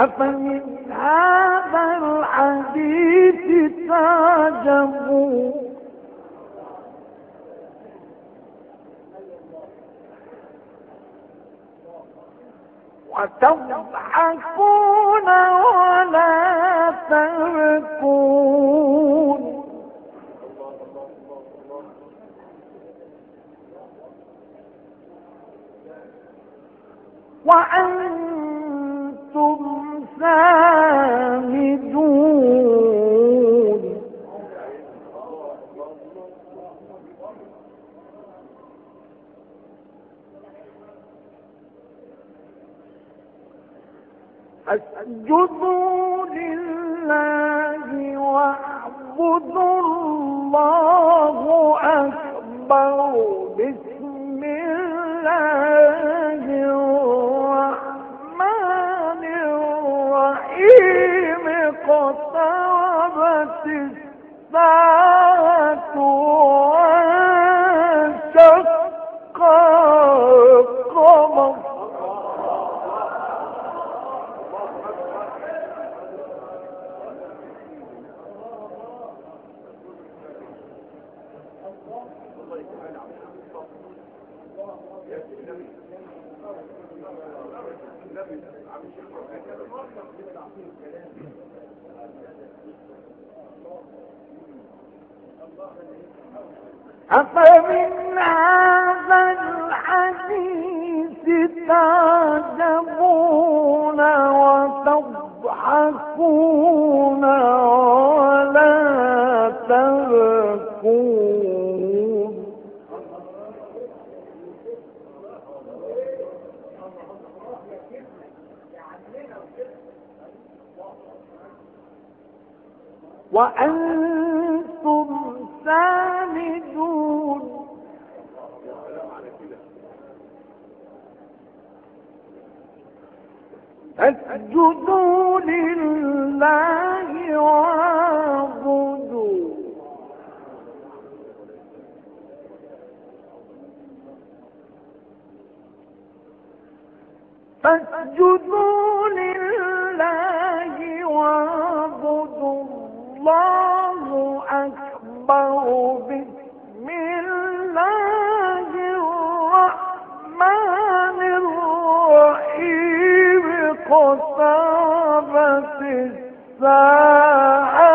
أفمن هذا الحديث تعجبون وتضحكون ولا تبكون. أسجدوا لله وأعبدوا اقتربت الساعة وانشق القمر. أفمن هذا الحديث تعجبون وتضحكون ولا تبكون؟ وأنتم سامدون. أسجدوا لله واعبدوا فاسجدوا لله واعبدوا الله أكبر بسم الله الرحمن الرحيم قتابة الساعة